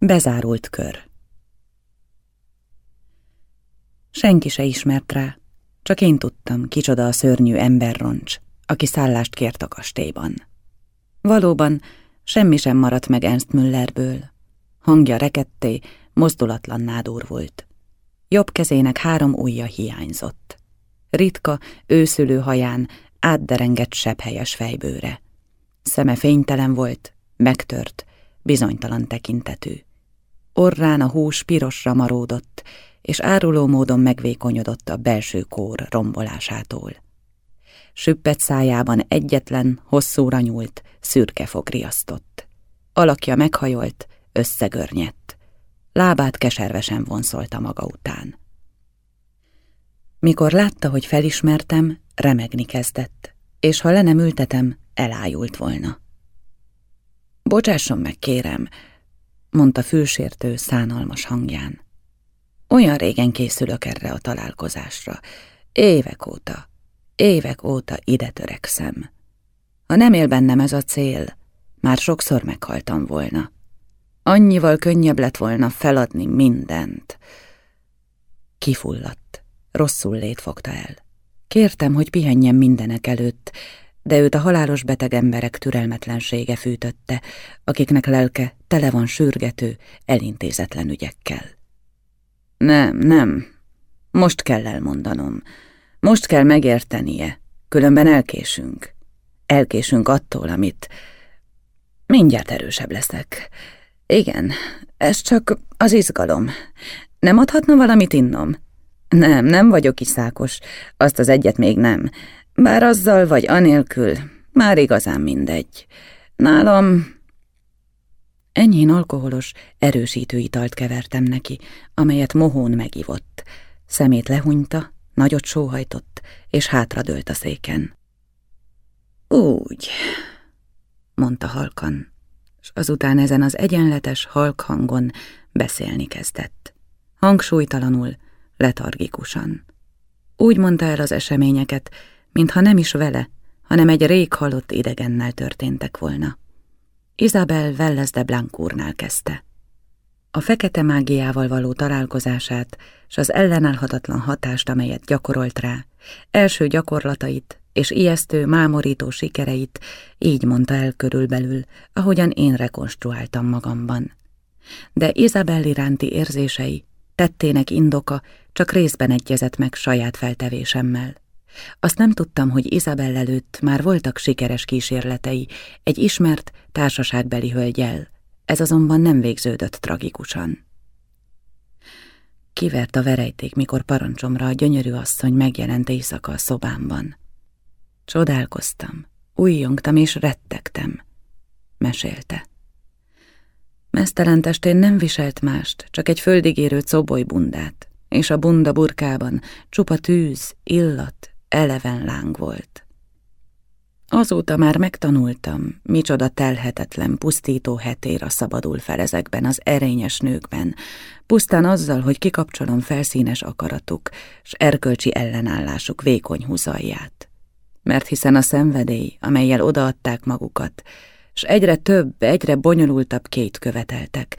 Bezárult kör Senki se ismert rá, csak én tudtam, kicsoda a szörnyű emberroncs, aki szállást kért a kastélyban. Valóban semmi sem maradt meg Ernst Müllerből. Hangja reketté, mozdulatlan volt. Jobb kezének három ujja hiányzott. Ritka, őszülő haján átderengett sebhelyes fejbőre. Szeme fénytelen volt, megtört, bizonytalan tekintetű. Orrán a hús pirosra maródott, és áruló módon megvékonyodott a belső kór rombolásától. Süppet szájában egyetlen, hosszúra nyúlt, szürke fog riasztott. Alakja meghajolt, összegörnyedt. Lábát keservesen vonszolta maga után. Mikor látta, hogy felismertem, remegni kezdett, és ha le nem ültetem, elájult volna. Bocsásson meg, kérem, mondta fülsértő, szánalmas hangján. Olyan régen készülök erre a találkozásra. Évek óta, évek óta ide törekszem. Ha nem él bennem ez a cél, már sokszor meghaltam volna. Annyival könnyebb lett volna feladni mindent. Kifulladt, rosszul lét fogta el. Kértem, hogy pihenjen mindenek előtt, de őt a halálos beteg emberek türelmetlensége fűtötte, akiknek lelke tele van sürgető, elintézetlen ügyekkel. Nem, nem, most kell elmondanom. Most kell megértenie, különben elkésünk. Elkésünk attól, amit... Mindjárt erősebb leszek. Igen, ez csak az izgalom. Nem adhatna valamit innom? Nem, nem vagyok iszákos, azt az egyet még nem. Bár azzal vagy anélkül, már igazán mindegy. Nálam... Enyhén alkoholos, erősítő italt kevertem neki, amelyet mohón megivott. Szemét lehunyta, nagyot sóhajtott, és hátradőlt a széken. Úgy, mondta halkan, és azután ezen az egyenletes halk hangon beszélni kezdett. Hangsúlytalanul, letargikusan. Úgy mondta el az eseményeket, mintha nem is vele, hanem egy rég halott idegennel történtek volna. Isabel Velles de Blancúrnál kezdte. A fekete mágiával való találkozását és az ellenállhatatlan hatást, amelyet gyakorolt rá, első gyakorlatait és ijesztő, mámorító sikereit így mondta el körülbelül, ahogyan én rekonstruáltam magamban. De Isabel iránti érzései, tettének indoka csak részben egyezett meg saját feltevésemmel. Azt nem tudtam, hogy Izabel előtt már voltak sikeres kísérletei egy ismert társaságbeli hölgyel, ez azonban nem végződött tragikusan. Kivert a verejték, mikor parancsomra a gyönyörű asszony megjelent éjszaka a szobámban. Csodálkoztam, újjongtam és rettegtem, mesélte. Mesztelen testén nem viselt mást, csak egy földigérő cobolybundát, és a bunda burkában csupa tűz, illat, eleven láng volt. Azóta már megtanultam, micsoda telhetetlen, pusztító hetéra szabadul fel ezekben az erényes nőkben, pusztán azzal, hogy kikapcsolom felszínes akaratuk, s erkölcsi ellenállásuk vékony húzalját. Mert hiszen a szenvedély, amelyel odaadták magukat, s egyre több, egyre bonyolultabb két követeltek,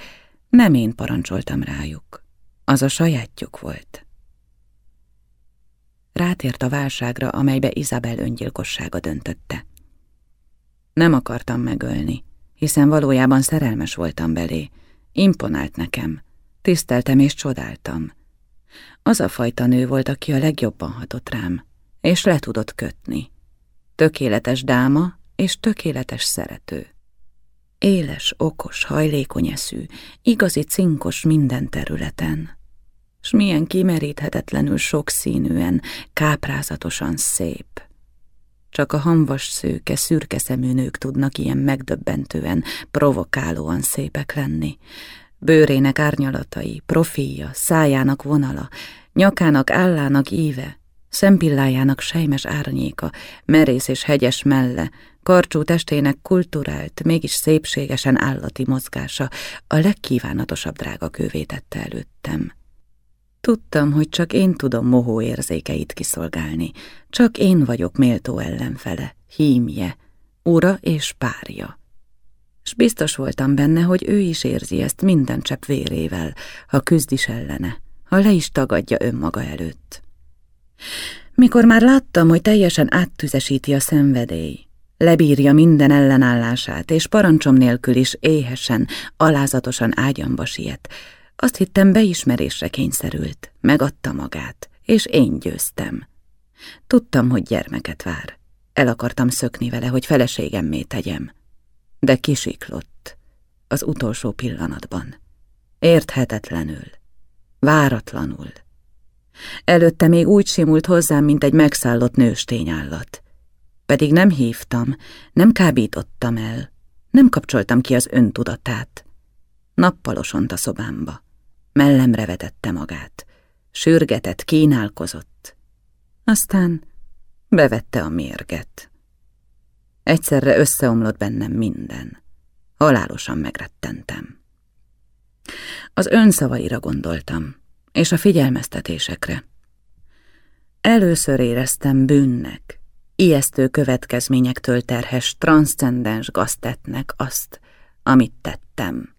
nem én parancsoltam rájuk, az a sajátjuk volt. Rátért a válságra, amelybe Izabel öngyilkossága döntötte. Nem akartam megölni, hiszen valójában szerelmes voltam belé. Imponált nekem, tiszteltem és csodáltam. Az a fajta nő volt, aki a legjobban hatott rám, és le tudott kötni. Tökéletes dáma és tökéletes szerető. Éles, okos, hajlékony eszű, igazi cinkos minden területen s milyen kimeríthetetlenül sokszínűen, káprázatosan szép. Csak a hamvas szőke, szürke szemű nők tudnak ilyen megdöbbentően, provokálóan szépek lenni. Bőrének árnyalatai, profilja, szájának vonala, nyakának állának íve, szempillájának sejmes árnyéka, merész és hegyes melle, karcsú testének kulturált, mégis szépségesen állati mozgása a legkívánatosabb drága kővé tette előttem. Tudtam, hogy csak én tudom mohó érzékeit kiszolgálni, csak én vagyok méltó ellenfele, hímje, ura és párja. s biztos voltam benne, hogy ő is érzi ezt minden csepp vérével, ha küzd is ellene, ha le is tagadja önmaga előtt. Mikor már láttam, hogy teljesen áttüzesíti a szenvedély, lebírja minden ellenállását, és parancsom nélkül is éhesen, alázatosan ágyamba siet, azt hittem beismerésre kényszerült, megadta magát, és én győztem. Tudtam, hogy gyermeket vár. El akartam szökni vele, hogy feleségemmé tegyem. De kisiklott. Az utolsó pillanatban. Érthetetlenül. Váratlanul. Előtte még úgy simult hozzám, mint egy megszállott nőstényállat. Pedig nem hívtam, nem kábítottam el, nem kapcsoltam ki az öntudatát. Nappalosont a szobámba. Mellemre vetette magát. Sürgetett, kínálkozott. Aztán bevette a mérget. Egyszerre összeomlott bennem minden. Halálosan megrettentem. Az önszavaira gondoltam, és a figyelmeztetésekre. Először éreztem bűnnek, ijesztő következményektől terhes, transzcendens gaztetnek azt, amit tettem.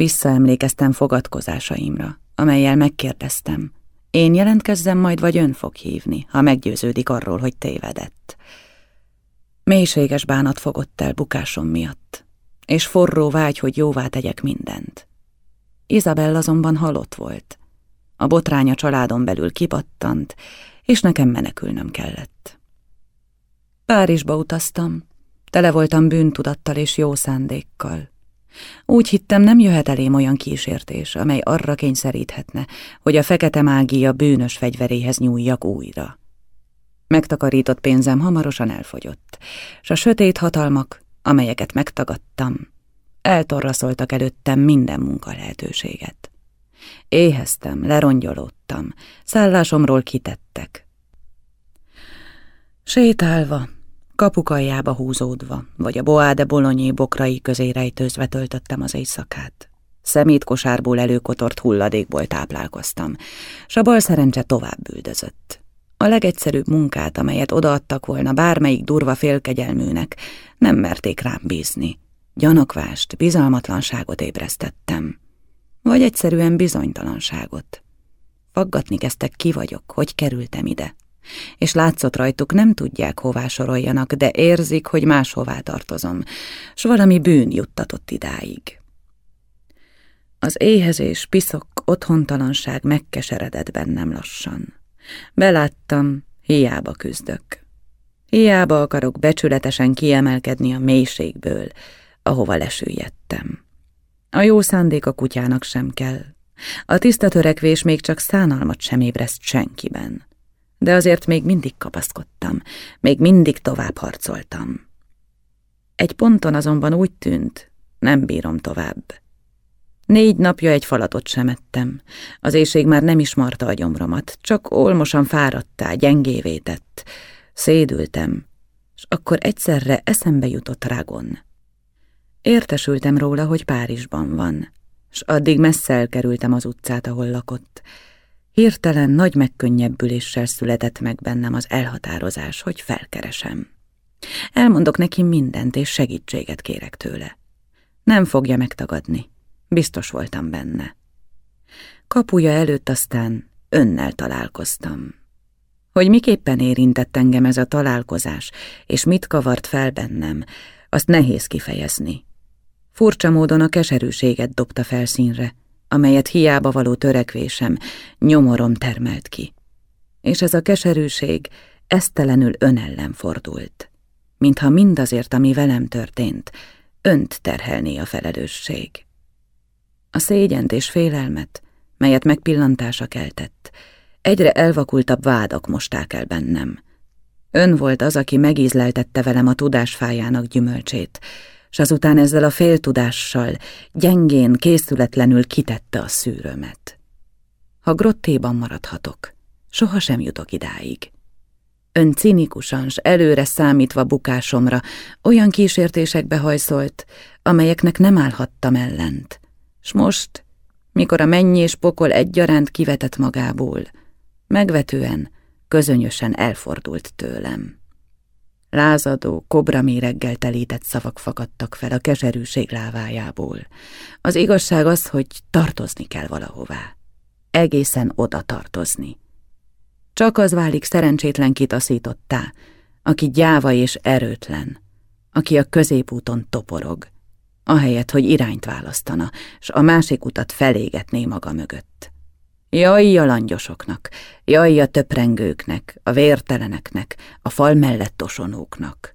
Visszaemlékeztem fogadkozásaimra, amelyel megkérdeztem. Én jelentkezzem majd, vagy ön fog hívni, ha meggyőződik arról, hogy tévedett. Mélységes bánat fogott el bukásom miatt, és forró vágy, hogy jóvá tegyek mindent. Izabel azonban halott volt. A botránya családon belül kipattant, és nekem menekülnöm kellett. Párizsba utaztam, tele voltam bűntudattal és jó szándékkal. Úgy hittem, nem jöhet elém olyan kísértés, amely arra kényszeríthetne, hogy a fekete mágia bűnös fegyveréhez nyúljak újra. Megtakarított pénzem hamarosan elfogyott, s a sötét hatalmak, amelyeket megtagadtam, eltorraszoltak előttem minden munka lehetőséget. Éheztem, lerongyolódtam, szállásomról kitettek. Sétálva, Kapukaljába húzódva, vagy a Boáde bolonyi bokrai közé rejtőzve töltöttem az éjszakát. Szemétkosárból előkotort hulladékból táplálkoztam, s a bal szerencse tovább üldözött. A legegyszerűbb munkát, amelyet odaadtak volna bármelyik durva félkegyelműnek, nem merték rám bízni. Gyanakvást, bizalmatlanságot ébresztettem. Vagy egyszerűen bizonytalanságot. Faggatni kezdtek ki vagyok, hogy kerültem ide és látszott rajtuk, nem tudják, hová soroljanak, de érzik, hogy máshová tartozom, s valami bűn juttatott idáig. Az éhezés, piszok, otthontalanság megkeseredett bennem lassan. Beláttam, hiába küzdök. Hiába akarok becsületesen kiemelkedni a mélységből, ahova lesüllyedtem. A jó szándék a kutyának sem kell. A tiszta törekvés még csak szánalmat sem ébreszt senkiben de azért még mindig kapaszkodtam, még mindig tovább harcoltam. Egy ponton azonban úgy tűnt, nem bírom tovább. Négy napja egy falatot sem ettem. Az éjség már nem is marta a gyomromat, csak olmosan fáradtá, gyengévé tett. Szédültem, és akkor egyszerre eszembe jutott Ragon. Értesültem róla, hogy Párizsban van, s addig messze elkerültem az utcát, ahol lakott, Hirtelen nagy megkönnyebbüléssel született meg bennem az elhatározás, hogy felkeresem. Elmondok neki mindent, és segítséget kérek tőle. Nem fogja megtagadni. Biztos voltam benne. Kapuja előtt aztán önnel találkoztam. Hogy miképpen érintett engem ez a találkozás, és mit kavart fel bennem, azt nehéz kifejezni. Furcsa módon a keserűséget dobta felszínre, amelyet hiába való törekvésem, nyomorom termelt ki. És ez a keserűség esztelenül önellen fordult, mintha mindazért, ami velem történt, önt terhelné a felelősség. A szégyent és félelmet, melyet megpillantása keltett, egyre elvakultabb vádak mosták el bennem. Ön volt az, aki megízleltette velem a tudásfájának gyümölcsét, s azután ezzel a féltudással gyengén, készületlenül kitette a szűrömet. Ha grottéban maradhatok, sohasem jutok idáig. Ön cinikusan s előre számítva bukásomra olyan kísértésekbe hajszolt, amelyeknek nem állhattam ellent. S most, mikor a mennyi és pokol egyaránt kivetett magából, megvetően, közönösen elfordult tőlem. Lázadó, kobraméreggel telített szavak fakadtak fel a keserűség lávájából. Az igazság az, hogy tartozni kell valahová. Egészen oda tartozni. Csak az válik szerencsétlen kitaszítottá, aki gyáva és erőtlen, aki a középúton toporog, ahelyett, hogy irányt választana, s a másik utat felégetné maga mögött. Jaj a langyosoknak, jaj a töprengőknek, a vérteleneknek, a fal mellett tosonóknak.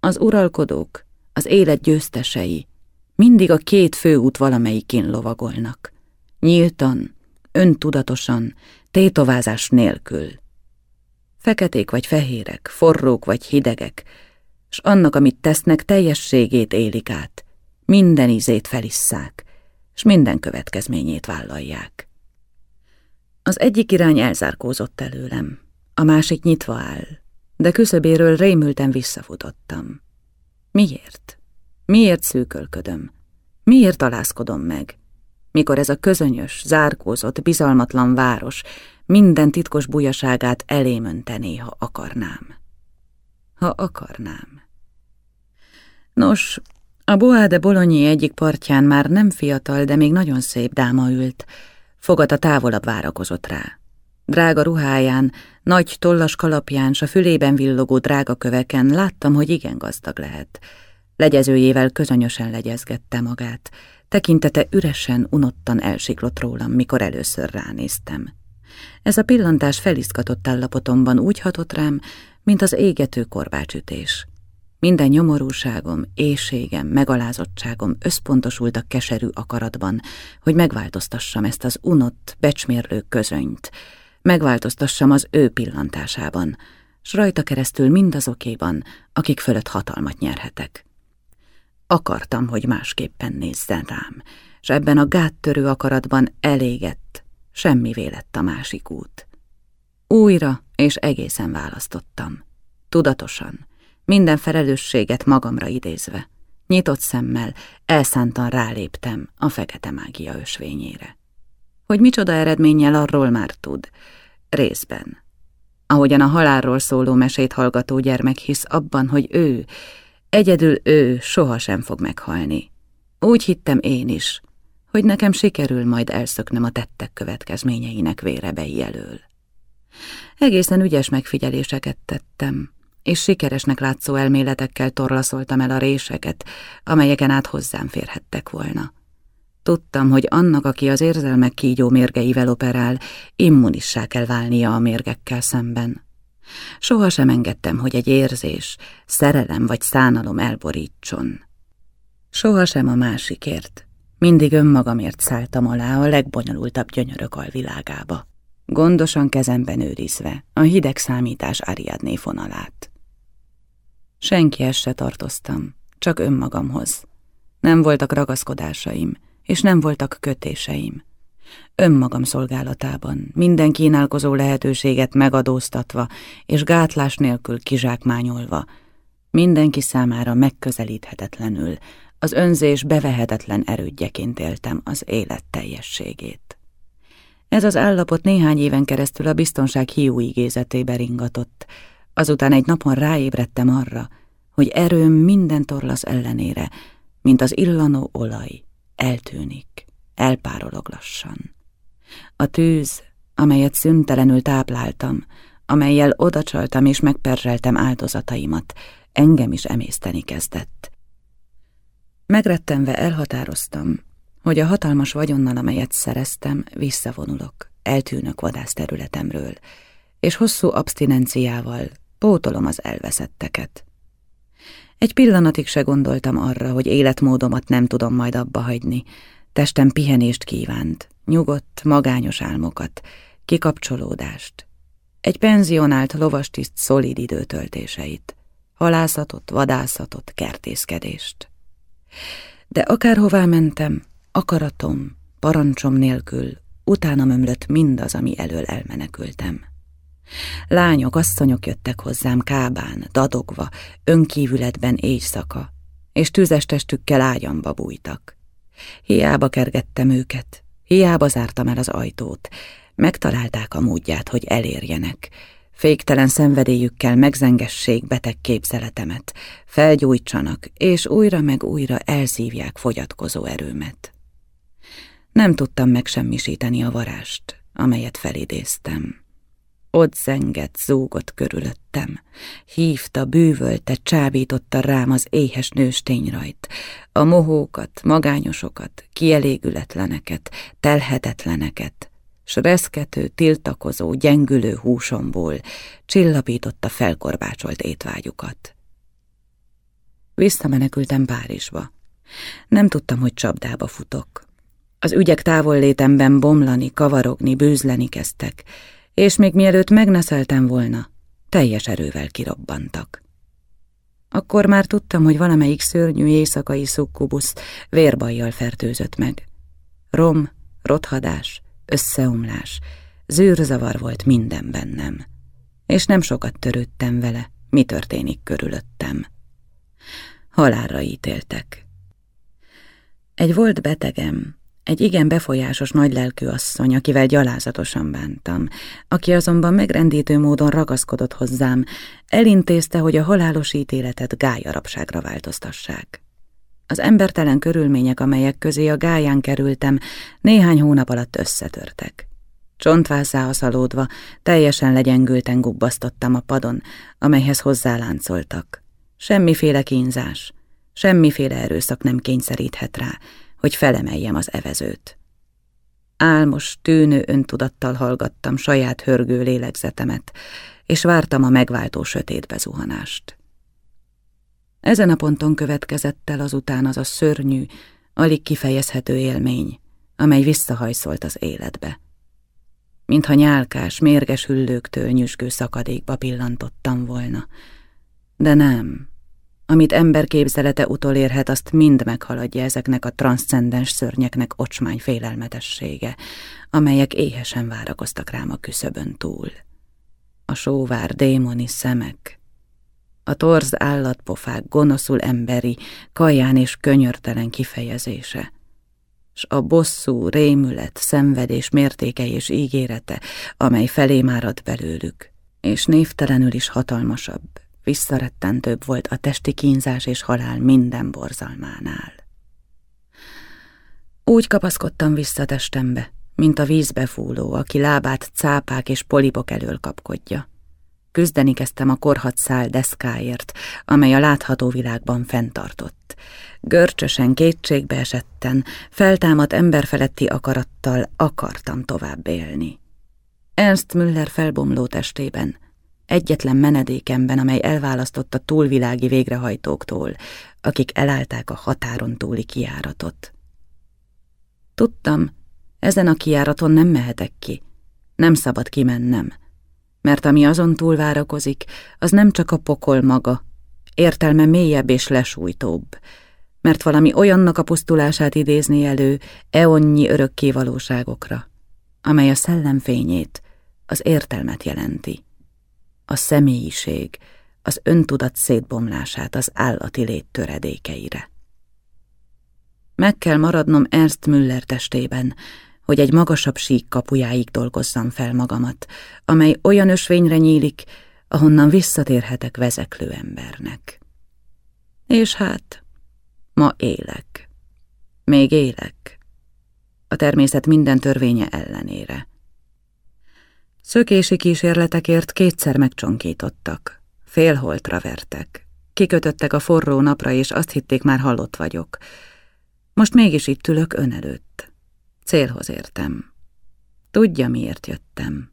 Az uralkodók, az élet győztesei, mindig a két főút valamelyikén lovagolnak. Nyíltan, öntudatosan, tétovázás nélkül. Feketék vagy fehérek, forrók vagy hidegek, s annak, amit tesznek, teljességét élik át, minden ízét felisszák, s minden következményét vállalják. Az egyik irány elzárkózott előlem, a másik nyitva áll, de küszöbéről rémülten visszafutottam. Miért? Miért szűkölködöm? Miért alázkodom meg? Mikor ez a közönyös, zárkózott, bizalmatlan város minden titkos bujaságát elém öntené, ha akarnám. Ha akarnám. Nos, a Boa Bolonyi egyik partján már nem fiatal, de még nagyon szép dáma ült, Fogata távolabb várakozott rá. Drága ruháján, nagy tollas kalapján, s a fülében villogó drága köveken láttam, hogy igen gazdag lehet. Legyezőjével közönösen legyezgette magát. Tekintete üresen, unottan elsiklott rólam, mikor először ránéztem. Ez a pillantás feliszkatott állapotomban úgy hatott rám, mint az égető korbácsütés. Minden nyomorúságom, éjségem, megalázottságom összpontosult a keserű akaratban, hogy megváltoztassam ezt az unott, becsmérlő közönyt, megváltoztassam az ő pillantásában, s rajta keresztül mindazokéban, akik fölött hatalmat nyerhetek. Akartam, hogy másképpen nézzen rám, s ebben a gáttörő akaratban elégett, semmi lett a másik út. Újra és egészen választottam. Tudatosan, minden felelősséget magamra idézve. Nyitott szemmel, elszántan ráléptem a fekete mágia ösvényére. Hogy micsoda eredménnyel arról már tud, részben. Ahogyan a halálról szóló mesét hallgató gyermek hisz abban, hogy ő, egyedül ő sohasem fog meghalni. Úgy hittem én is, hogy nekem sikerül majd elszöknem a tettek következményeinek vérebei elől. Egészen ügyes megfigyeléseket tettem, és sikeresnek látszó elméletekkel torlaszoltam el a réseket, amelyeken át hozzám férhettek volna. Tudtam, hogy annak, aki az érzelmek kígyó mérgeivel operál, immunissá kell válnia a mérgekkel szemben. Soha sem engedtem, hogy egy érzés, szerelem vagy szánalom elborítson. Soha sem a másikért. Mindig önmagamért szálltam alá a legbonyolultabb gyönyörök alvilágába. Gondosan kezemben őrizve a hideg számítás Ariadné fonalát. Senkihez se tartoztam, csak önmagamhoz. Nem voltak ragaszkodásaim, és nem voltak kötéseim. Önmagam szolgálatában, minden kínálkozó lehetőséget megadóztatva, és gátlás nélkül kizsákmányolva, mindenki számára megközelíthetetlenül, az önzés bevehetetlen erődjeként éltem az élet teljességét. Ez az állapot néhány éven keresztül a biztonság hiú igézetébe ringatott, Azután egy napon ráébredtem arra, hogy erőm minden torlasz ellenére, mint az illanó olaj, eltűnik, elpárolog lassan. A tűz, amelyet szüntelenül tápláltam, amelyel odacsaltam és megperzseltem áldozataimat, engem is emészteni kezdett. Megrettenve elhatároztam, hogy a hatalmas vagyonnal, amelyet szereztem, visszavonulok, eltűnök vadászterületemről, és hosszú abstinenciával Pótolom az elveszetteket. Egy pillanatig se gondoltam arra, hogy életmódomat nem tudom majd abba hagyni. Testem pihenést kívánt, nyugodt, magányos álmokat, kikapcsolódást. Egy penzionált lovastiszt szolid időtöltéseit, halászatot, vadászatot, kertészkedést. De akárhová mentem, akaratom, parancsom nélkül, utána ömlött mindaz, ami elől elmenekültem. Lányok, asszonyok jöttek hozzám kábán, dadogva, önkívületben éjszaka, és tüzes testükkel ágyamba bújtak. Hiába kergettem őket, hiába zártam el az ajtót, megtalálták a módját, hogy elérjenek. féktelen szenvedélyükkel megzengessék beteg képzeletemet, felgyújtsanak, és újra meg újra elszívják fogyatkozó erőmet. Nem tudtam megsemmisíteni a varást, amelyet felidéztem. Ott zengett, zúgott körülöttem. Hívta, bűvölte, csábította rám az éhes nőstényrajt, a mohókat, magányosokat, kielégületleneket, telhetetleneket, s reszkető, tiltakozó, gyengülő húsomból csillapította felkorbácsolt étvágyukat. Visszamenekültem Párizsba. Nem tudtam, hogy csapdába futok. Az ügyek távollétemben bomlani, kavarogni, bűzleni kezdtek, és még mielőtt megneszeltem volna, teljes erővel kirobbantak. Akkor már tudtam, hogy valamelyik szörnyű éjszakai szukkubusz vérbajjal fertőzött meg. Rom, rothadás, összeomlás, zűrzavar volt minden bennem, és nem sokat törődtem vele, mi történik körülöttem. Halálra ítéltek. Egy volt betegem, egy igen befolyásos nagylelkű asszony, akivel gyalázatosan bántam, aki azonban megrendítő módon ragaszkodott hozzám, elintézte, hogy a halálos ítéletet gályarapságra változtassák. Az embertelen körülmények, amelyek közé a gáján kerültem, néhány hónap alatt összetörtek. Csontvászá szalódva, teljesen legyengülten gubbasztottam a padon, amelyhez hozzáláncoltak. Semmiféle kínzás, semmiféle erőszak nem kényszeríthet rá, hogy felemeljem az evezőt. Álmos, tűnő öntudattal hallgattam saját hörgő lélegzetemet, és vártam a megváltó sötét bezuhanást. Ezen a ponton következett el azután az a szörnyű, alig kifejezhető élmény, amely visszahajszolt az életbe. Mintha nyálkás, mérges hüllőktől nyüzsgő szakadékba pillantottam volna. De nem, amit emberképzelete utolérhet, azt mind meghaladja ezeknek a transzcendens szörnyeknek ocsmány félelmetessége, amelyek éhesen várakoztak rám a küszöbön túl. A sóvár démoni szemek, a torz állatpofák gonoszul emberi, kaján és könyörtelen kifejezése, s a bosszú, rémület, szenvedés mértéke és ígérete, amely felé márad belőlük, és névtelenül is hatalmasabb, visszarettentőbb volt a testi kínzás és halál minden borzalmánál. Úgy kapaszkodtam vissza testembe, mint a vízbe fúló, aki lábát cápák és polipok elől kapkodja. Küzdeni kezdtem a korhat szál deszkáért, amely a látható világban fenntartott. Görcsösen, kétségbe esetten, feltámadt emberfeletti akarattal akartam tovább élni. Ernst Müller felbomló testében, egyetlen menedékemben, amely elválasztott a túlvilági végrehajtóktól, akik elállták a határon túli kiáratot. Tudtam, ezen a kiáraton nem mehetek ki, nem szabad kimennem, mert ami azon túl várakozik, az nem csak a pokol maga, értelme mélyebb és lesújtóbb, mert valami olyannak a pusztulását idézni elő eonnyi örökké valóságokra, amely a szellemfényét, az értelmet jelenti a személyiség, az öntudat szétbomlását az állati lét töredékeire. Meg kell maradnom Ernst Müller testében, hogy egy magasabb sík kapujáig dolgozzam fel magamat, amely olyan ösvényre nyílik, ahonnan visszatérhetek vezeklő embernek. És hát, ma élek. Még élek. A természet minden törvénye ellenére. Szökési kísérletekért kétszer megcsonkítottak. Félholtra vertek. Kikötöttek a forró napra, és azt hitték, már halott vagyok. Most mégis itt ülök ön előtt. Célhoz értem. Tudja, miért jöttem.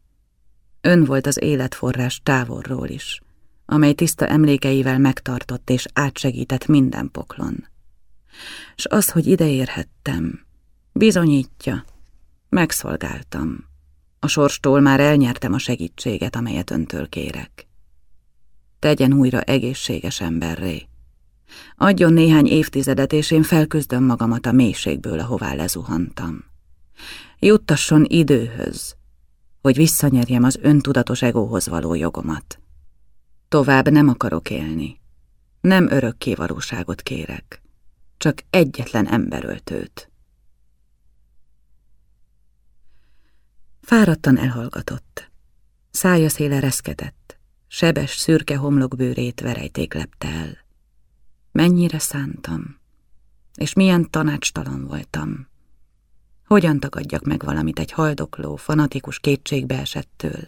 Ön volt az életforrás távolról is, amely tiszta emlékeivel megtartott és átsegített minden poklon. S az, hogy ide érhettem, bizonyítja, megszolgáltam. A sorstól már elnyertem a segítséget, amelyet öntől kérek. Tegyen újra egészséges emberré. Adjon néhány évtizedet, és én felküzdöm magamat a mélységből, ahová lezuhantam. Juttasson időhöz, hogy visszanyerjem az öntudatos egóhoz való jogomat. Tovább nem akarok élni. Nem örökké valóságot kérek. Csak egyetlen emberöltőt. Fáradtan elhallgatott. Szája széle reszketett, sebes, szürke homlokbőrét verejték lepte el. Mennyire szántam, és milyen tanácstalan voltam. Hogyan tagadjak meg valamit egy haldokló, fanatikus kétségbeesettől,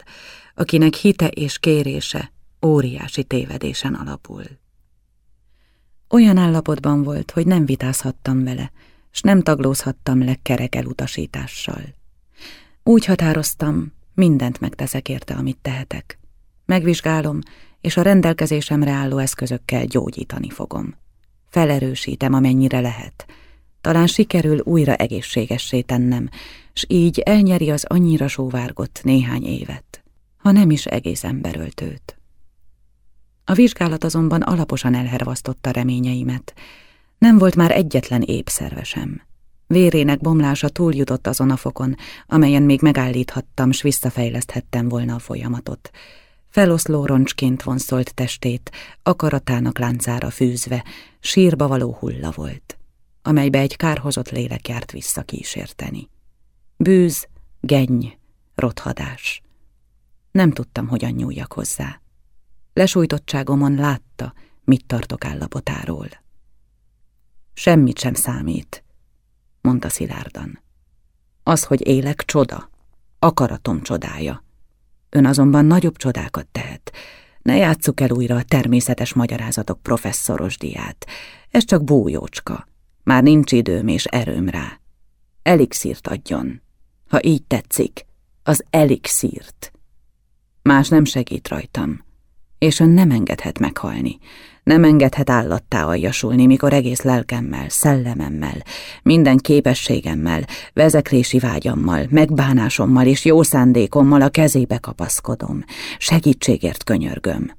akinek hite és kérése óriási tévedésen alapul. Olyan állapotban volt, hogy nem vitázhattam vele, s nem taglózhattam le kerek elutasítással. Úgy határoztam, mindent megteszek érte, amit tehetek. Megvizsgálom, és a rendelkezésemre álló eszközökkel gyógyítani fogom. Felerősítem, amennyire lehet. Talán sikerül újra egészségessé tennem, s így elnyeri az annyira sóvárgott néhány évet, ha nem is egész emberöltőt. A vizsgálat azonban alaposan elhervasztotta reményeimet. Nem volt már egyetlen épp szervesem. Vérének bomlása túljutott azon a fokon, amelyen még megállíthattam, s visszafejleszthettem volna a folyamatot. Feloszló roncsként vonszolt testét, akaratának láncára fűzve, sírba való hulla volt, amelybe egy kárhozott lélek járt visszakísérteni. Bűz, genny, rothadás. Nem tudtam, hogyan nyúljak hozzá. Lesújtottságomon látta, mit tartok állapotáról. Semmit sem számít, mondta szilárdan. Az, hogy élek, csoda, akaratom csodája. Ön azonban nagyobb csodákat tehet. Ne játsszuk el újra a természetes magyarázatok professzoros diát. Ez csak bújócska. Már nincs időm és erőm rá. Elixírt adjon. Ha így tetszik, az elixírt. Más nem segít rajtam és ön nem engedhet meghalni. Nem engedhet állattá aljasulni, mikor egész lelkemmel, szellememmel, minden képességemmel, vezeklési vágyammal, megbánásommal és jó szándékommal a kezébe kapaszkodom. Segítségért könyörgöm.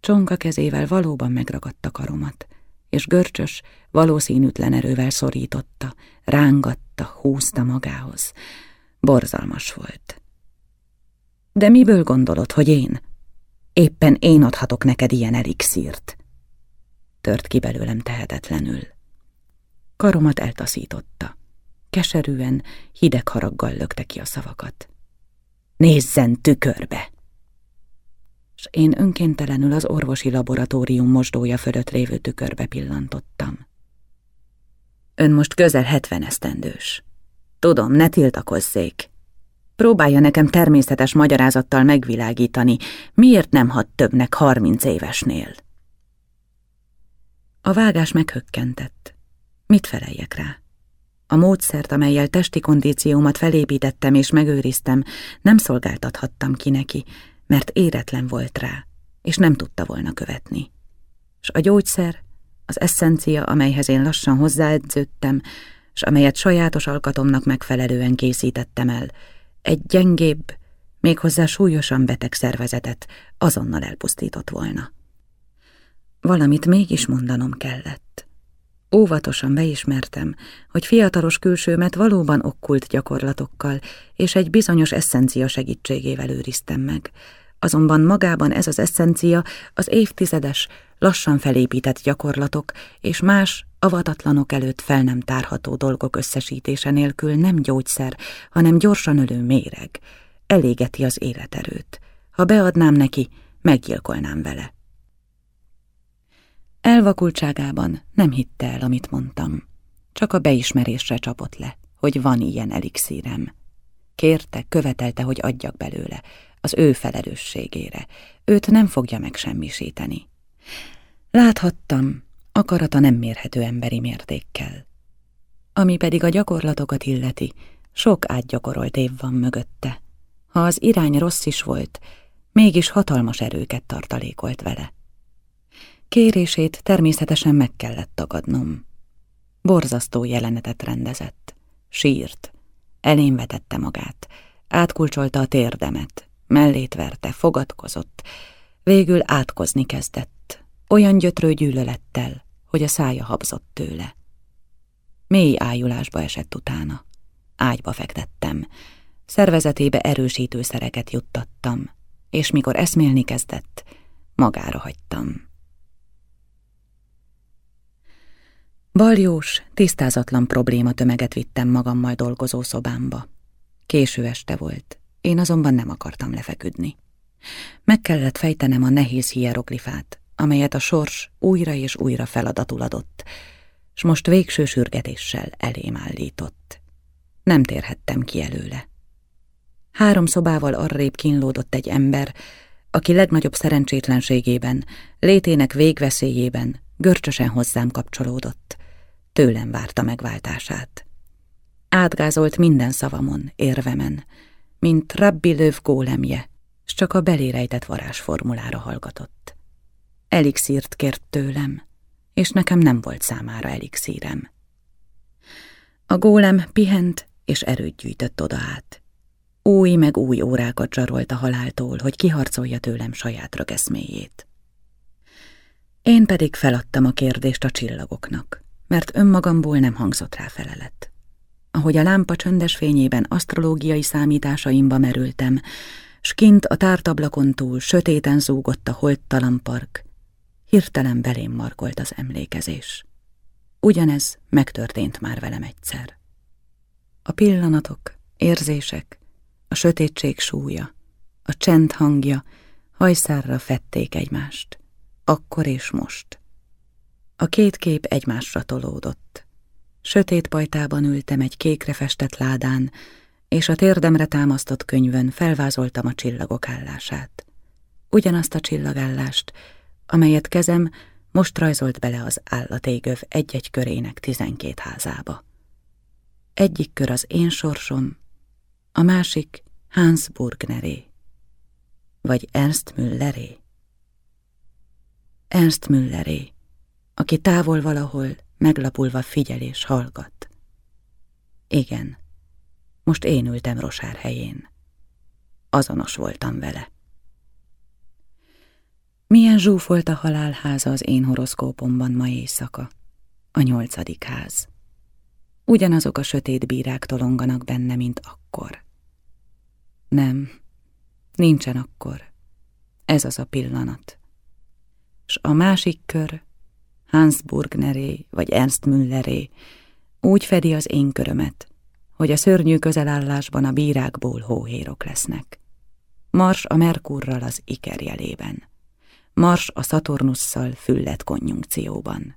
Csonka kezével valóban megragadta karomat, és görcsös, valószínűtlen erővel szorította, rángatta, húzta magához. Borzalmas volt. De miből gondolod, hogy én? Éppen én adhatok neked ilyen elixírt. Tört ki belőlem tehetetlenül. Karomat eltaszította. Keserűen, hideg haraggal lökte ki a szavakat. Nézzen tükörbe! S én önkéntelenül az orvosi laboratórium mosdója fölött lévő tükörbe pillantottam. Ön most közel hetven esztendős. Tudom, ne tiltakozzék, Próbálja nekem természetes magyarázattal megvilágítani, miért nem had többnek harminc évesnél. A vágás meghökkentett. Mit feleljek rá? A módszert, amelyel testi kondíciómat felépítettem és megőriztem, nem szolgáltathattam ki neki, mert éretlen volt rá, és nem tudta volna követni. S a gyógyszer, az eszencia, amelyhez én lassan hozzáedződtem, s amelyet sajátos alkatomnak megfelelően készítettem el, egy gyengébb, méghozzá súlyosan beteg szervezetet azonnal elpusztított volna. Valamit mégis mondanom kellett. Óvatosan beismertem, hogy fiatalos külsőmet valóban okkult gyakorlatokkal és egy bizonyos eszencia segítségével őriztem meg. Azonban magában ez az eszencia az évtizedes, lassan felépített gyakorlatok és más, avatatlanok előtt fel nem tárható dolgok összesítése nélkül nem gyógyszer, hanem gyorsan ölő méreg. Elégeti az életerőt. Ha beadnám neki, meggyilkolnám vele. Elvakultságában nem hitte el, amit mondtam. Csak a beismerésre csapott le, hogy van ilyen elixírem. Kérte, követelte, hogy adjak belőle, az ő felelősségére. Őt nem fogja megsemmisíteni. Láthattam, akarata nem mérhető emberi mértékkel. Ami pedig a gyakorlatokat illeti, sok átgyakorolt év van mögötte. Ha az irány rossz is volt, mégis hatalmas erőket tartalékolt vele. Kérését természetesen meg kellett tagadnom. Borzasztó jelenetet rendezett. Sírt. Elém vetette magát. Átkulcsolta a térdemet. Mellét verte, fogadkozott. Végül átkozni kezdett. Olyan gyötrő gyűlölettel, hogy a szája habzott tőle. Mély ájulásba esett utána. Ágyba fektettem. Szervezetébe erősítőszereket juttattam, és mikor eszmélni kezdett, magára hagytam. Baljós, tisztázatlan probléma tömeget vittem magammal dolgozó szobámba. Késő este volt, Én azonban nem akartam lefeküdni. Meg kellett fejtenem a nehéz hieroglifát, amelyet a sors újra és újra feladatul adott, s most végső sürgetéssel elém állított. Nem térhettem ki előle. Három szobával arrébb kínlódott egy ember, aki legnagyobb szerencsétlenségében, létének végveszélyében görcsösen hozzám kapcsolódott. Tőlem várta megváltását. Átgázolt minden szavamon, érvemen, mint Rabbi Löv gólemje, s csak a belérejtett varázsformulára hallgatott. Elixírt kért tőlem, és nekem nem volt számára elixírem. A gólem pihent és erőt gyűjtött oda át. Új meg új órákat zsarolt a haláltól, hogy kiharcolja tőlem saját rögeszméjét. Én pedig feladtam a kérdést a csillagoknak, mert önmagamból nem hangzott rá felelet. Ahogy a lámpa csöndes fényében asztrológiai számításaimba merültem, s kint a tártablakon túl sötéten zúgott a holttalan park, hirtelen belém markolt az emlékezés. Ugyanez megtörtént már velem egyszer. A pillanatok, érzések, a sötétség súlya, a csend hangja hajszárra fették egymást, akkor és most. A két kép egymásra tolódott. Sötét pajtában ültem egy kékre festett ládán, és a térdemre támasztott könyvön felvázoltam a csillagok állását. Ugyanazt a csillagállást, amelyet kezem most rajzolt bele az állatégöv egy-egy körének tizenkét házába. Egyik kör az én sorsom, a másik Hans Burgneré, vagy Ernst Mülleré. Ernst Mülleré, aki távol valahol meglapulva figyel és hallgat. Igen, most én ültem Rosár helyén. Azonos voltam vele. Milyen zsúfolt a halálháza az én horoszkópomban ma éjszaka, a nyolcadik ház. Ugyanazok a sötét bírák tolonganak benne, mint akkor. Nem, nincsen akkor. Ez az a pillanat. S a másik kör, Hans Burgneré vagy Ernst Mülleré, úgy fedi az én körömet, hogy a szörnyű közelállásban a bírákból hóhérok lesznek. Mars a Merkurral az Iker jelében. Mars a Szaturnusszal füllet konjunkcióban.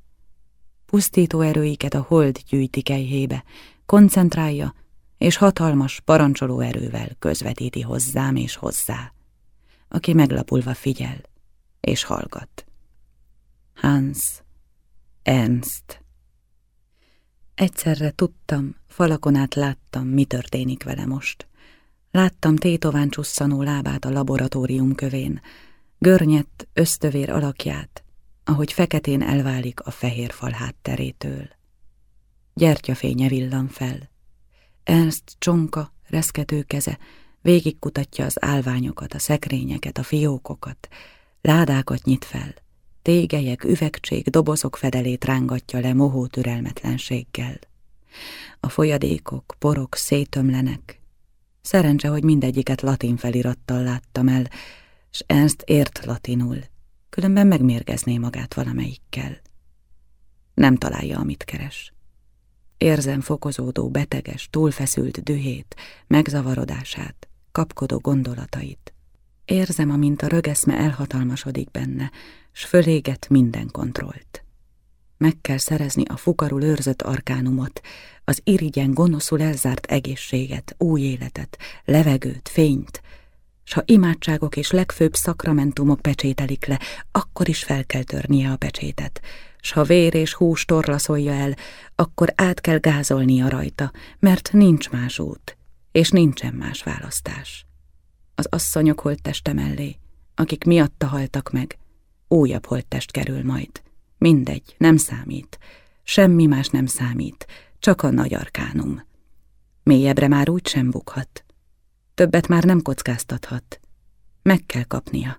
Pusztító erőiket a hold gyűjti kejhébe, koncentrálja, és hatalmas, parancsoló erővel közvetíti hozzám és hozzá, aki meglapulva figyel és hallgat. Hans, Ernst. Egyszerre tudtam, falakon át láttam, mi történik vele most. Láttam tétován csusszanó lábát a laboratórium kövén, görnyett, ösztövér alakját, ahogy feketén elválik a fehér fal hátterétől. Gyertyafénye villan fel. Ernst csonka, reszkető keze végigkutatja az álványokat, a szekrényeket, a fiókokat, ládákat nyit fel, tégelyek, üvegcség, dobozok fedelét rángatja le mohó türelmetlenséggel. A folyadékok, porok szétömlenek. Szerencse, hogy mindegyiket latin felirattal láttam el, s Ernst ért latinul, különben megmérgezné magát valamelyikkel. Nem találja, amit keres. Érzem fokozódó, beteges, túlfeszült dühét, megzavarodását, kapkodó gondolatait. Érzem, amint a rögeszme elhatalmasodik benne, s föléget minden kontrollt. Meg kell szerezni a fukarul őrzött arkánumot, az irigyen gonoszul elzárt egészséget, új életet, levegőt, fényt, s ha imádságok és legfőbb szakramentumok pecsételik le, akkor is fel kell törnie a pecsétet, s ha vér és hús torlaszolja el, akkor át kell gázolnia rajta, mert nincs más út, és nincsen más választás. Az asszonyok holtteste mellé, akik miatta haltak meg, újabb holttest kerül majd. Mindegy, nem számít. Semmi más nem számít, csak a nagy arkánum. Mélyebbre már úgy sem bukhat. Többet már nem kockáztathat. Meg kell kapnia.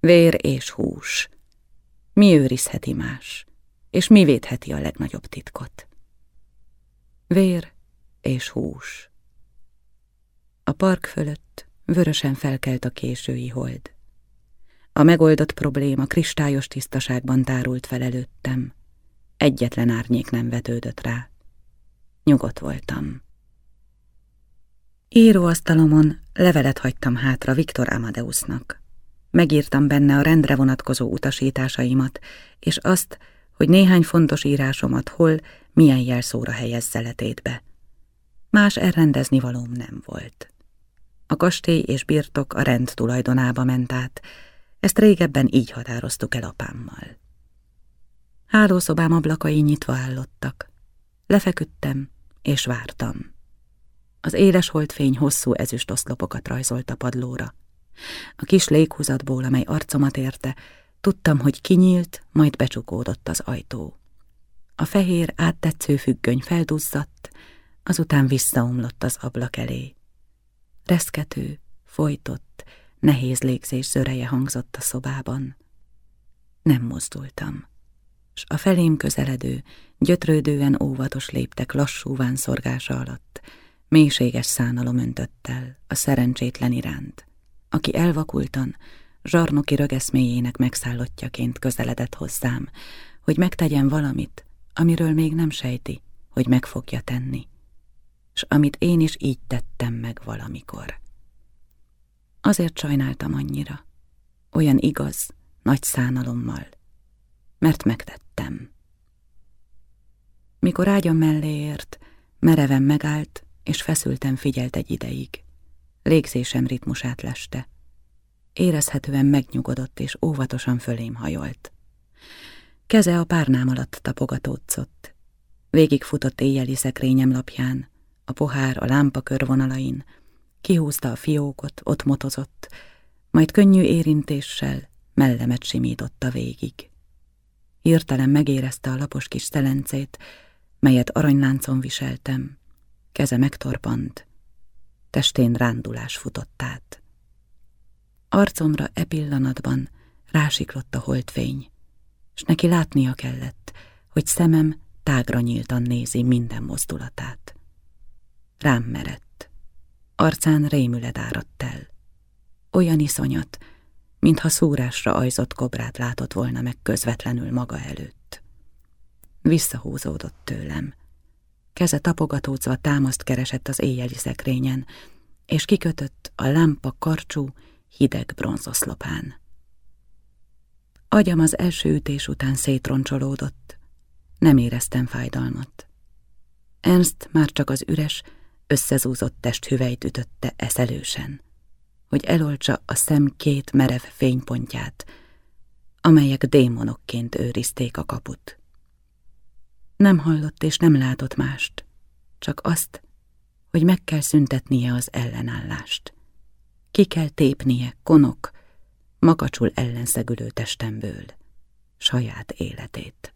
Vér és hús. Mi őrizheti más, és mi védheti a legnagyobb titkot? Vér és hús. A park fölött vörösen felkelt a késői hold. A megoldott probléma kristályos tisztaságban tárult fel előttem. Egyetlen árnyék nem vetődött rá. Nyugodt voltam. Íróasztalomon levelet hagytam hátra Viktor Amadeusnak. Megírtam benne a rendre vonatkozó utasításaimat, és azt, hogy néhány fontos írásomat hol, milyen jelszóra helyezze letétbe. Más elrendezni valóm nem volt. A kastély és birtok a rend tulajdonába ment át, ezt régebben így határoztuk el apámmal. Hálószobám ablakai nyitva állottak. Lefeküdtem, és vártam. Az éles holdfény hosszú ezüst oszlopokat rajzolt a padlóra. A kis léghúzatból, amely arcomat érte, tudtam, hogy kinyílt, majd becsukódott az ajtó. A fehér, áttetsző függöny felduzzadt, azután visszaomlott az ablak elé. Reszkető, folytott, nehéz légzés zöreje hangzott a szobában. Nem mozdultam, s a felém közeledő, gyötrődően óvatos léptek lassú szorgása alatt, mélységes szánalom öntött el a szerencsétlen iránt, aki elvakultan, zsarnoki rögeszméjének megszállottjaként közeledett hozzám, hogy megtegyen valamit, amiről még nem sejti, hogy meg fogja tenni, s amit én is így tettem meg valamikor. Azért sajnáltam annyira, olyan igaz, nagy szánalommal, mert megtettem. Mikor ágyam mellé ért, mereven megállt, és feszülten figyelt egy ideig. Légzésem ritmusát leste. Érezhetően megnyugodott, és óvatosan fölém hajolt. Keze a párnám alatt tapogatódzott. Végigfutott éjjeli szekrényem lapján, a pohár a lámpa körvonalain, kihúzta a fiókot, ott motozott, majd könnyű érintéssel mellemet simította végig. Hirtelen megérezte a lapos kis szelencét, melyet aranyláncon viseltem. Keze megtorpant, testén rándulás futott át. Arcomra e pillanatban rásiklott a holdfény, s neki látnia kellett, hogy szemem tágra nyíltan nézi minden mozdulatát. Rám merett. Arcán rémület áradt el. Olyan iszonyat, mintha szúrásra ajzott kobrát látott volna meg közvetlenül maga előtt. Visszahúzódott tőlem. Keze tapogatózva támaszt keresett az éjjeli szekrényen, és kikötött a lámpa karcsú, hideg bronzoszlopán. Agyam az első ütés után szétroncsolódott. Nem éreztem fájdalmat. Ernst már csak az üres, összezúzott testhüvelyt ütötte eszelősen, hogy eloltsa a szem két merev fénypontját, amelyek démonokként őrizték a kaput. Nem hallott és nem látott mást, csak azt, hogy meg kell szüntetnie az ellenállást. Ki kell tépnie konok, makacsul ellenszegülő testemből saját életét.